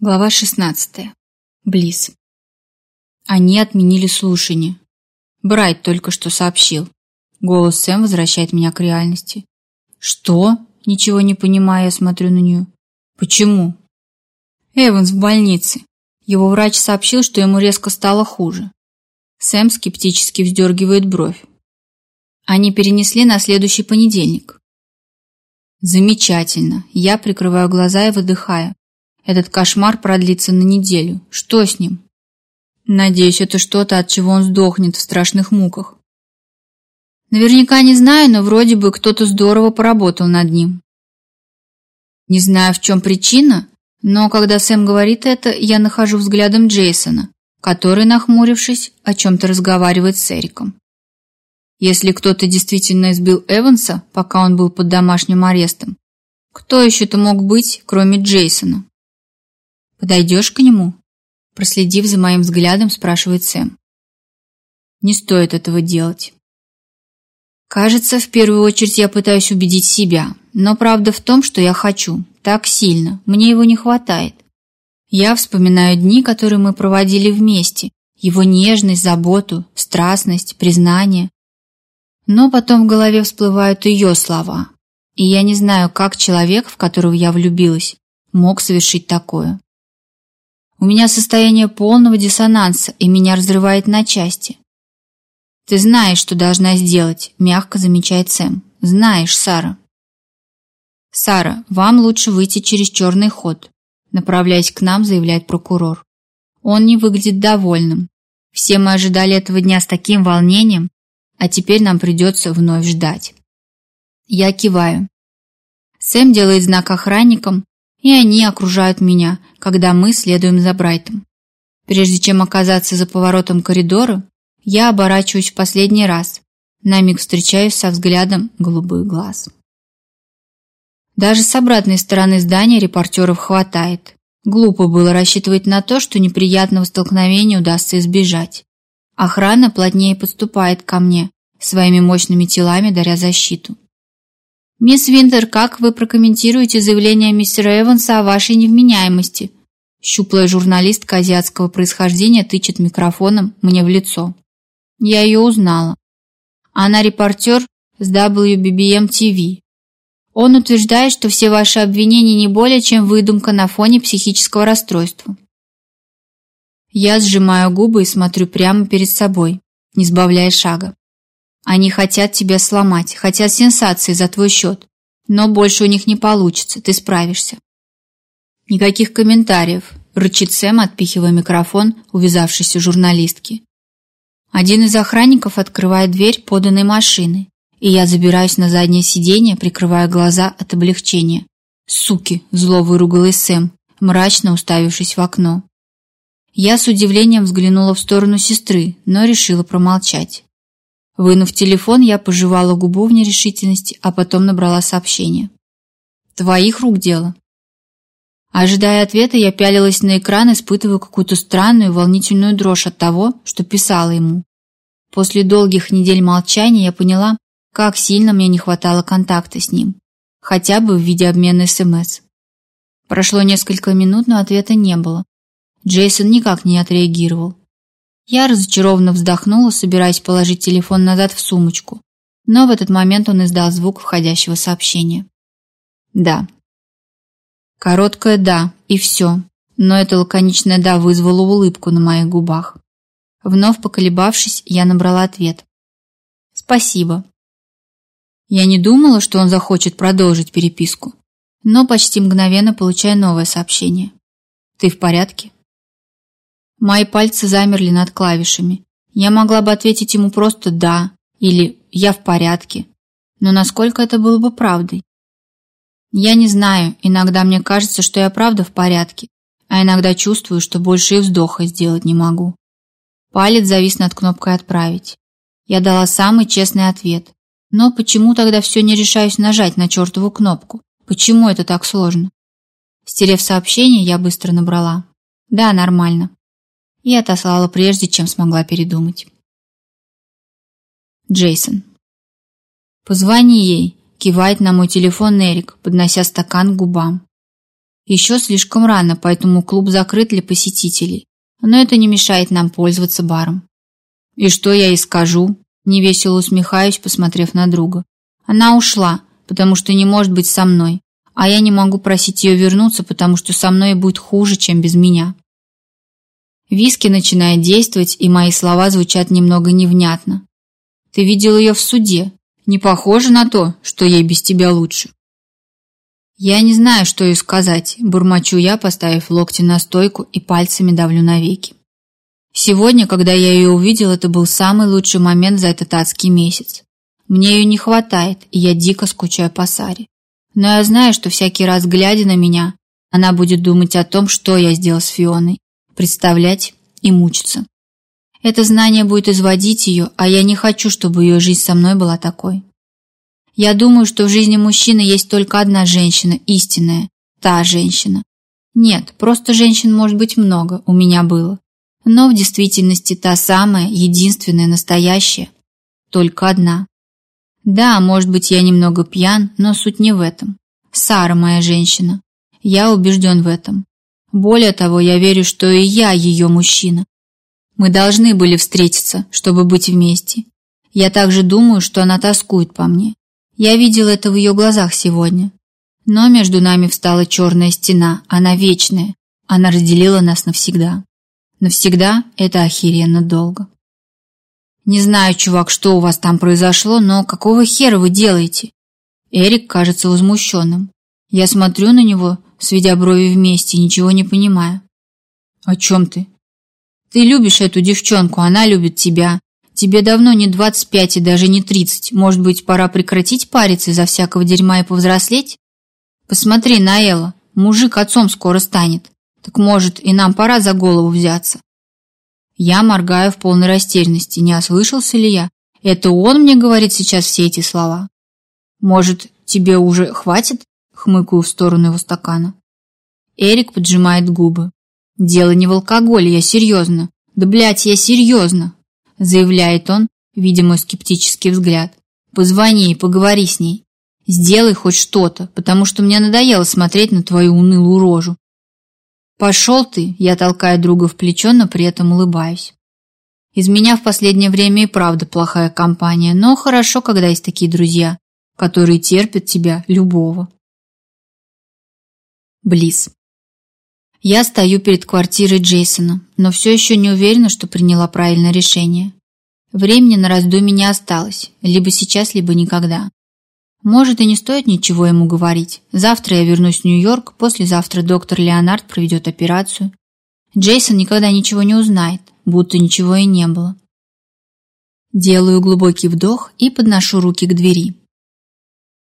Глава 16. Близ. Они отменили слушание. Брайт только что сообщил. Голос Сэм возвращает меня к реальности. Что? Ничего не понимая, я смотрю на нее. Почему? Эванс в больнице. Его врач сообщил, что ему резко стало хуже. Сэм скептически вздергивает бровь. Они перенесли на следующий понедельник. Замечательно. Я прикрываю глаза и выдыхаю. Этот кошмар продлится на неделю. Что с ним? Надеюсь, это что-то, от чего он сдохнет в страшных муках. Наверняка не знаю, но вроде бы кто-то здорово поработал над ним. Не знаю, в чем причина, но когда Сэм говорит это, я нахожу взглядом Джейсона, который, нахмурившись, о чем-то разговаривает с Эриком. Если кто-то действительно избил Эванса, пока он был под домашним арестом, кто еще это мог быть, кроме Джейсона? «Подойдешь к нему?» Проследив за моим взглядом, спрашивает Сэм. «Не стоит этого делать». Кажется, в первую очередь я пытаюсь убедить себя, но правда в том, что я хочу. Так сильно, мне его не хватает. Я вспоминаю дни, которые мы проводили вместе, его нежность, заботу, страстность, признание. Но потом в голове всплывают ее слова, и я не знаю, как человек, в которого я влюбилась, мог совершить такое. У меня состояние полного диссонанса, и меня разрывает на части. «Ты знаешь, что должна сделать», – мягко замечает Сэм. «Знаешь, Сара». «Сара, вам лучше выйти через черный ход», – направляясь к нам, заявляет прокурор. Он не выглядит довольным. Все мы ожидали этого дня с таким волнением, а теперь нам придется вновь ждать. Я киваю. Сэм делает знак охранникам, и они окружают меня, когда мы следуем за Брайтом. Прежде чем оказаться за поворотом коридора, я оборачиваюсь в последний раз, на миг встречаюсь со взглядом голубых глаз. Даже с обратной стороны здания репортеров хватает. Глупо было рассчитывать на то, что неприятного столкновения удастся избежать. Охрана плотнее подступает ко мне, своими мощными телами даря защиту. Мисс Винтер, как вы прокомментируете заявление мистера Эванса о вашей невменяемости? Щуплая журналистка азиатского происхождения тычет микрофоном мне в лицо. Я ее узнала. Она репортер с WBBM TV. Он утверждает, что все ваши обвинения не более чем выдумка на фоне психического расстройства. Я сжимаю губы и смотрю прямо перед собой, не сбавляя шага. Они хотят тебя сломать, хотят сенсации за твой счет. Но больше у них не получится, ты справишься. Никаких комментариев, рычит Сэм, отпихивая микрофон увязавшейся журналистки. Один из охранников открывает дверь поданной машины, и я забираюсь на заднее сиденье, прикрывая глаза от облегчения. «Суки!» – зло выругалась Сэм, мрачно уставившись в окно. Я с удивлением взглянула в сторону сестры, но решила промолчать. Вынув телефон, я пожевала губу в нерешительности, а потом набрала сообщение. «Твоих рук дело». Ожидая ответа, я пялилась на экран, испытывая какую-то странную, волнительную дрожь от того, что писала ему. После долгих недель молчания я поняла, как сильно мне не хватало контакта с ним, хотя бы в виде обмена СМС. Прошло несколько минут, но ответа не было. Джейсон никак не отреагировал. Я разочарованно вздохнула, собираясь положить телефон назад в сумочку. Но в этот момент он издал звук входящего сообщения. «Да». Короткое «да» и все. Но это лаконичное «да» вызвало улыбку на моих губах. Вновь поколебавшись, я набрала ответ. «Спасибо». Я не думала, что он захочет продолжить переписку, но почти мгновенно получая новое сообщение. «Ты в порядке?» Мои пальцы замерли над клавишами. Я могла бы ответить ему просто «да» или «я в порядке». Но насколько это было бы правдой? Я не знаю, иногда мне кажется, что я правда в порядке, а иногда чувствую, что больше и вздоха сделать не могу. Палец завис над кнопкой «Отправить». Я дала самый честный ответ. Но почему тогда все не решаюсь нажать на чертову кнопку? Почему это так сложно? Стерев сообщение, я быстро набрала. Да, нормально и отослала прежде, чем смогла передумать. Джейсон. Позвони ей, кивает на мой телефон Эрик, поднося стакан к губам. Еще слишком рано, поэтому клуб закрыт для посетителей, но это не мешает нам пользоваться баром. И что я ей скажу? Невесело усмехаюсь, посмотрев на друга. Она ушла, потому что не может быть со мной, а я не могу просить ее вернуться, потому что со мной будет хуже, чем без меня. Виски начинает действовать, и мои слова звучат немного невнятно. Ты видел ее в суде. Не похоже на то, что ей без тебя лучше. Я не знаю, что ей сказать, бурмочу я, поставив локти на стойку и пальцами давлю на веки. Сегодня, когда я ее увидел, это был самый лучший момент за этот адский месяц. Мне ее не хватает, и я дико скучаю по Саре. Но я знаю, что всякий раз, глядя на меня, она будет думать о том, что я сделал с Фионой, представлять и мучиться. Это знание будет изводить ее, а я не хочу, чтобы ее жизнь со мной была такой. Я думаю, что в жизни мужчины есть только одна женщина, истинная, та женщина. Нет, просто женщин может быть много, у меня было. Но в действительности та самая, единственная, настоящая. Только одна. Да, может быть, я немного пьян, но суть не в этом. Сара моя женщина. Я убежден в этом. Более того, я верю, что и я ее мужчина. Мы должны были встретиться, чтобы быть вместе. Я также думаю, что она тоскует по мне. Я видел это в ее глазах сегодня. Но между нами встала черная стена, она вечная. Она разделила нас навсегда. Навсегда это охеренно долго. Не знаю, чувак, что у вас там произошло, но какого хера вы делаете? Эрик кажется возмущенным. Я смотрю на него, сведя брови вместе, ничего не понимая. «А «О чем ты?» «Ты любишь эту девчонку, она любит тебя. Тебе давно не 25 и даже не 30. Может быть, пора прекратить париться из-за всякого дерьма и повзрослеть? Посмотри на Элла, мужик отцом скоро станет. Так может, и нам пора за голову взяться?» Я моргаю в полной растерянности, не ослышался ли я. Это он мне говорит сейчас все эти слова. «Может, тебе уже хватит?» хмыкаю в сторону его стакана. Эрик поджимает губы. «Дело не в алкоголе, я серьезно. Да, блядь, я серьезно!» Заявляет он, видимо, скептический взгляд. «Позвони и поговори с ней. Сделай хоть что-то, потому что мне надоело смотреть на твою унылую рожу. «Пошел ты!» – я толкаю друга в плечо, но при этом улыбаюсь. Из меня в последнее время и правда плохая компания, но хорошо, когда есть такие друзья, которые терпят тебя любого. Близ. Я стою перед квартирой Джейсона, но все еще не уверена, что приняла правильное решение. Времени на раздумье не осталось, либо сейчас, либо никогда. Может, и не стоит ничего ему говорить. Завтра я вернусь в Нью-Йорк, послезавтра доктор Леонард проведет операцию. Джейсон никогда ничего не узнает, будто ничего и не было. Делаю глубокий вдох и подношу руки к двери.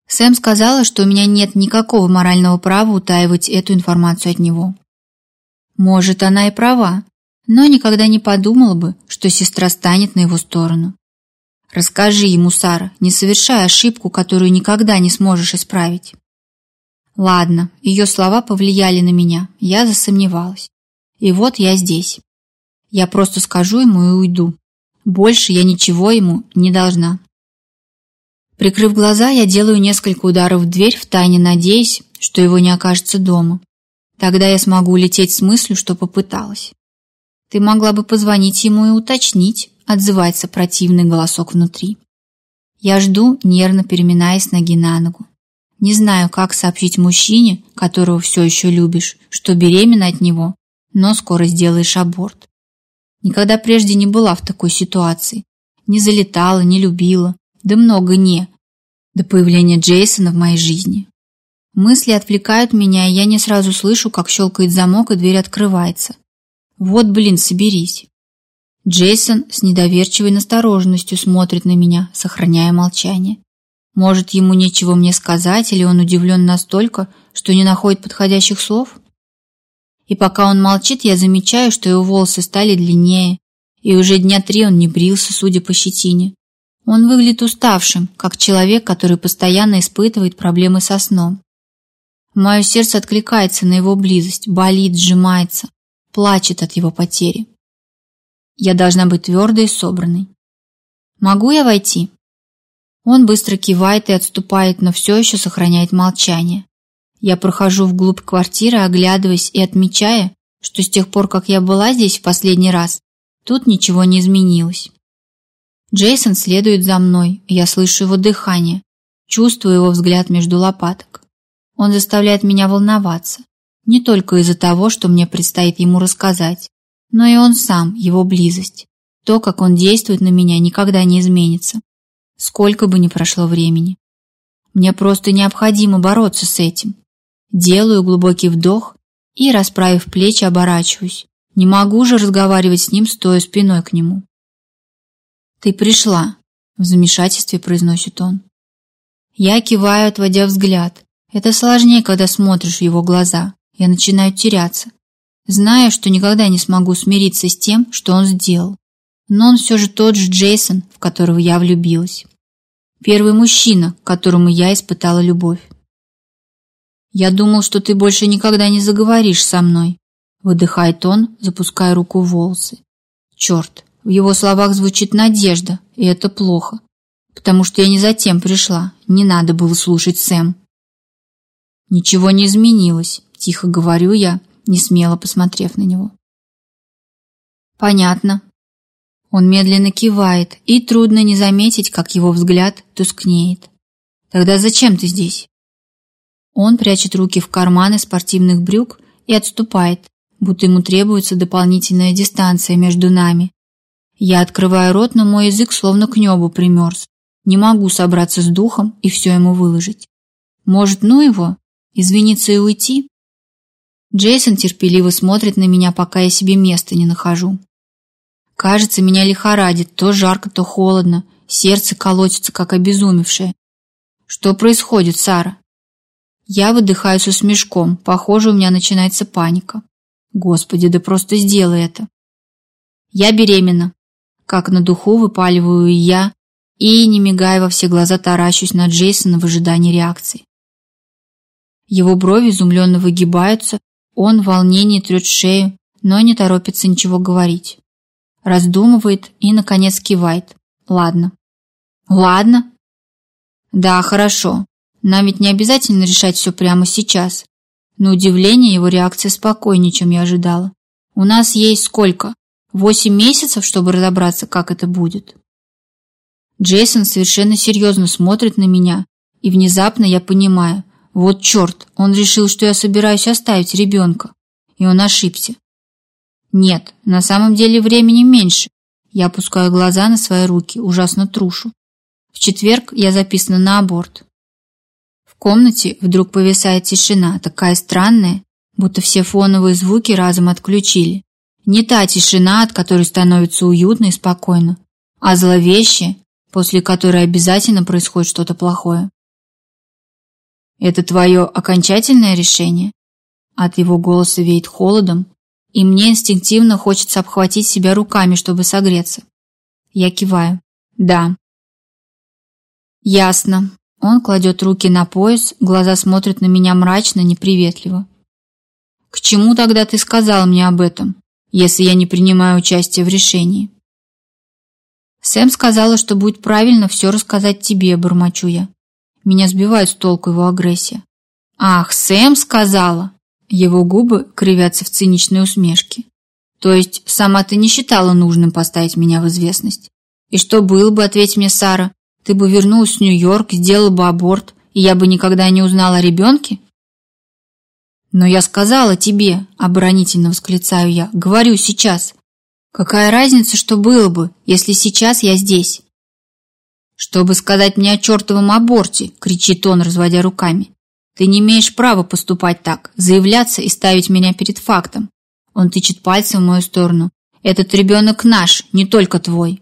Сэм сказала, что у меня нет никакого морального права утаивать эту информацию от него. Может, она и права, но никогда не подумала бы, что сестра станет на его сторону. Расскажи ему, Сара, не совершая ошибку, которую никогда не сможешь исправить. Ладно, ее слова повлияли на меня, я засомневалась. И вот я здесь. Я просто скажу ему и уйду. Больше я ничего ему не должна. Прикрыв глаза, я делаю несколько ударов в дверь, втайне надеясь, что его не окажется дома. Тогда я смогу улететь с мыслью, что попыталась. Ты могла бы позвонить ему и уточнить, отзывается противный голосок внутри. Я жду, нервно переминаясь ноги на ногу. Не знаю, как сообщить мужчине, которого все еще любишь, что беременна от него, но скоро сделаешь аборт. Никогда прежде не была в такой ситуации. Не залетала, не любила, да много не, до появления Джейсона в моей жизни. Мысли отвлекают меня, и я не сразу слышу, как щелкает замок, и дверь открывается. Вот, блин, соберись. Джейсон с недоверчивой настороженностью смотрит на меня, сохраняя молчание. Может, ему нечего мне сказать, или он удивлен настолько, что не находит подходящих слов? И пока он молчит, я замечаю, что его волосы стали длиннее, и уже дня три он не брился, судя по щетине. Он выглядит уставшим, как человек, который постоянно испытывает проблемы со сном. Мое сердце откликается на его близость, болит, сжимается, плачет от его потери. Я должна быть твердой и собранной. Могу я войти? Он быстро кивает и отступает, но все еще сохраняет молчание. Я прохожу вглубь квартиры, оглядываясь и отмечая, что с тех пор, как я была здесь в последний раз, тут ничего не изменилось. Джейсон следует за мной, я слышу его дыхание, чувствую его взгляд между лопаток. Он заставляет меня волноваться, не только из-за того, что мне предстоит ему рассказать, но и он сам, его близость. То, как он действует на меня, никогда не изменится, сколько бы ни прошло времени. Мне просто необходимо бороться с этим. Делаю глубокий вдох и, расправив плечи, оборачиваюсь. Не могу же разговаривать с ним, стоя спиной к нему. «Ты пришла!» — в замешательстве произносит он. Я киваю, отводя взгляд. Это сложнее, когда смотришь в его глаза. Я начинаю теряться. зная, что никогда не смогу смириться с тем, что он сделал. Но он все же тот же Джейсон, в которого я влюбилась. Первый мужчина, к которому я испытала любовь. «Я думал, что ты больше никогда не заговоришь со мной», — выдыхает он, запуская руку в волосы. «Черт, в его словах звучит надежда, и это плохо, потому что я не затем пришла, не надо было слушать Сэм. Ничего не изменилось, тихо говорю я, не смело посмотрев на него. Понятно. Он медленно кивает, и трудно не заметить, как его взгляд тускнеет. Тогда зачем ты здесь? Он прячет руки в карманы спортивных брюк и отступает, будто ему требуется дополнительная дистанция между нами, я открываю рот, но мой язык словно к небу примерз. Не могу собраться с духом и все ему выложить. Может, ну его? Извиниться и уйти? Джейсон терпеливо смотрит на меня, пока я себе места не нахожу. Кажется, меня лихорадит, то жарко, то холодно. Сердце колотится, как обезумевшее. Что происходит, Сара? Я выдыхаю со смешком. Похоже, у меня начинается паника. Господи, да просто сделай это. Я беременна как на духу выпаливаю я и, не мигая во все глаза, таращусь на Джейсона в ожидании реакции. Его брови изумленно выгибаются, он в волнении трет шею, но не торопится ничего говорить. Раздумывает и, наконец, кивает. Ладно. Ладно? Да, хорошо. Нам ведь не обязательно решать все прямо сейчас. На удивление его реакция спокойнее, чем я ожидала. У нас есть сколько? Восемь месяцев, чтобы разобраться, как это будет. Джейсон совершенно серьезно смотрит на меня, и внезапно я понимаю, вот черт, он решил, что я собираюсь оставить ребенка, и он ошибся. Нет, на самом деле времени меньше. Я опускаю глаза на свои руки, ужасно трушу. В четверг я записана на аборт. В комнате вдруг повисает тишина, такая странная, будто все фоновые звуки разом отключили. Не та тишина, от которой становится уютно и спокойно, а зловеще, после которой обязательно происходит что-то плохое. «Это твое окончательное решение?» От его голоса веет холодом, и мне инстинктивно хочется обхватить себя руками, чтобы согреться. Я киваю. «Да». «Ясно». Он кладет руки на пояс, глаза смотрят на меня мрачно, неприветливо. «К чему тогда ты сказал мне об этом?» если я не принимаю участие в решении. Сэм сказала, что будет правильно все рассказать тебе, бормочу я. Меня сбивает с толку его агрессия. Ах, Сэм сказала. Его губы кривятся в циничной усмешке. То есть сама ты не считала нужным поставить меня в известность? И что было бы, ответь мне, Сара, ты бы вернулась в Нью-Йорк, сделала бы аборт, и я бы никогда не узнала о ребенке? «Но я сказала тебе», — оборонительно восклицаю я, — «говорю сейчас». «Какая разница, что было бы, если сейчас я здесь?» «Чтобы сказать мне о чертовом аборте», — кричит он, разводя руками. «Ты не имеешь права поступать так, заявляться и ставить меня перед фактом». Он тычет пальцем в мою сторону. «Этот ребенок наш, не только твой».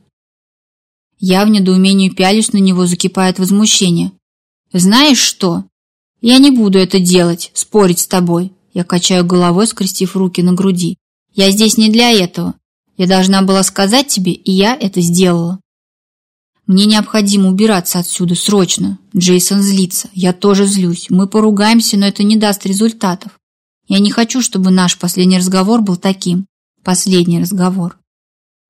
Я в недоумении пялюсь на него, закипает возмущение. «Знаешь что?» Я не буду это делать, спорить с тобой. Я качаю головой, скрестив руки на груди. Я здесь не для этого. Я должна была сказать тебе, и я это сделала. Мне необходимо убираться отсюда срочно. Джейсон злится. Я тоже злюсь. Мы поругаемся, но это не даст результатов. Я не хочу, чтобы наш последний разговор был таким. Последний разговор.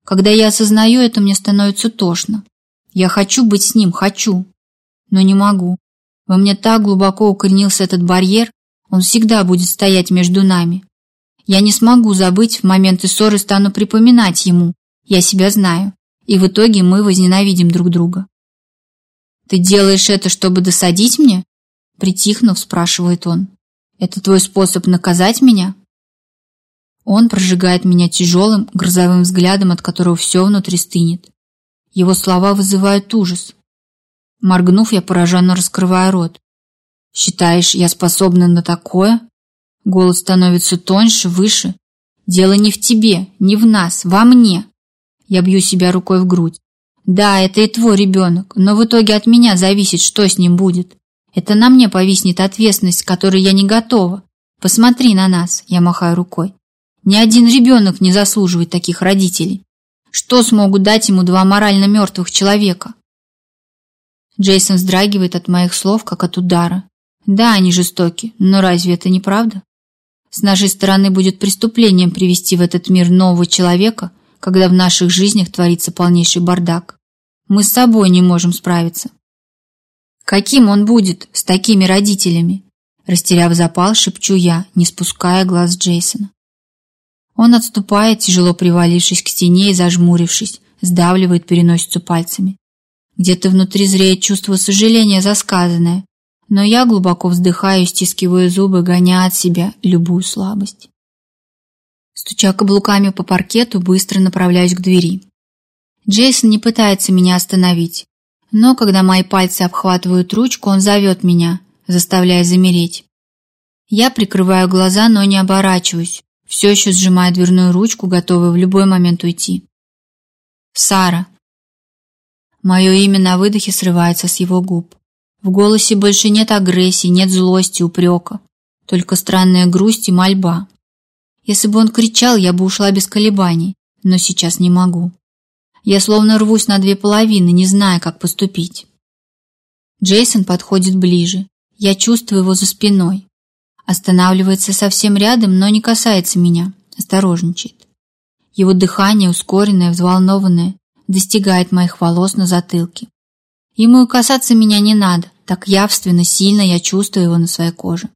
Когда я осознаю это, мне становится тошно. Я хочу быть с ним, хочу. Но не могу. Во мне так глубоко укоренился этот барьер, он всегда будет стоять между нами. Я не смогу забыть, в моменты ссоры стану припоминать ему. Я себя знаю. И в итоге мы возненавидим друг друга. «Ты делаешь это, чтобы досадить мне?» Притихнув, спрашивает он. «Это твой способ наказать меня?» Он прожигает меня тяжелым, грозовым взглядом, от которого все внутри стынет. Его слова вызывают ужас. Моргнув, я пораженно раскрываю рот. «Считаешь, я способна на такое?» Голос становится тоньше, выше. «Дело не в тебе, не в нас, во мне!» Я бью себя рукой в грудь. «Да, это и твой ребенок, но в итоге от меня зависит, что с ним будет. Это на мне повиснет ответственность, которой я не готова. Посмотри на нас!» Я махаю рукой. «Ни один ребенок не заслуживает таких родителей. Что смогут дать ему два морально мертвых человека?» Джейсон вздрагивает от моих слов, как от удара. Да, они жестоки, но разве это не правда? С нашей стороны будет преступлением привести в этот мир нового человека, когда в наших жизнях творится полнейший бардак. Мы с собой не можем справиться. Каким он будет с такими родителями? Растеряв запал, шепчу я, не спуская глаз Джейсона. Он отступает, тяжело привалившись к стене и зажмурившись, сдавливает переносицу пальцами. Где-то внутри зреет чувство сожаления за сказанное, но я глубоко вздыхаю стискиваю зубы, гоня от себя любую слабость. Стуча каблуками по паркету, быстро направляюсь к двери. Джейсон не пытается меня остановить, но когда мои пальцы обхватывают ручку, он зовет меня, заставляя замереть. Я прикрываю глаза, но не оборачиваюсь, все еще сжимая дверную ручку, готовая в любой момент уйти. «Сара», Мое имя на выдохе срывается с его губ. В голосе больше нет агрессии, нет злости, упрека. Только странная грусть и мольба. Если бы он кричал, я бы ушла без колебаний. Но сейчас не могу. Я словно рвусь на две половины, не зная, как поступить. Джейсон подходит ближе. Я чувствую его за спиной. Останавливается совсем рядом, но не касается меня. Осторожничает. Его дыхание ускоренное, взволнованное достигает моих волос на затылке. Ему и касаться меня не надо, так явственно, сильно я чувствую его на своей коже.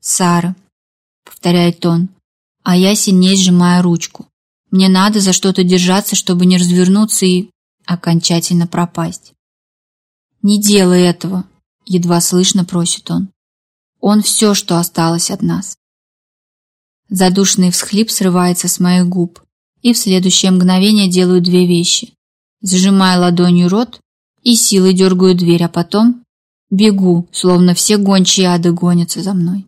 «Сара», — повторяет он, а я сильнее сжимаю ручку. Мне надо за что-то держаться, чтобы не развернуться и окончательно пропасть. «Не делай этого», — едва слышно просит он. «Он все, что осталось от нас». Задушный всхлип срывается с моих губ и в следующее мгновение делаю две вещи. Зажимаю ладонью рот и силой дергаю дверь, а потом бегу, словно все гончие ады гонятся за мной.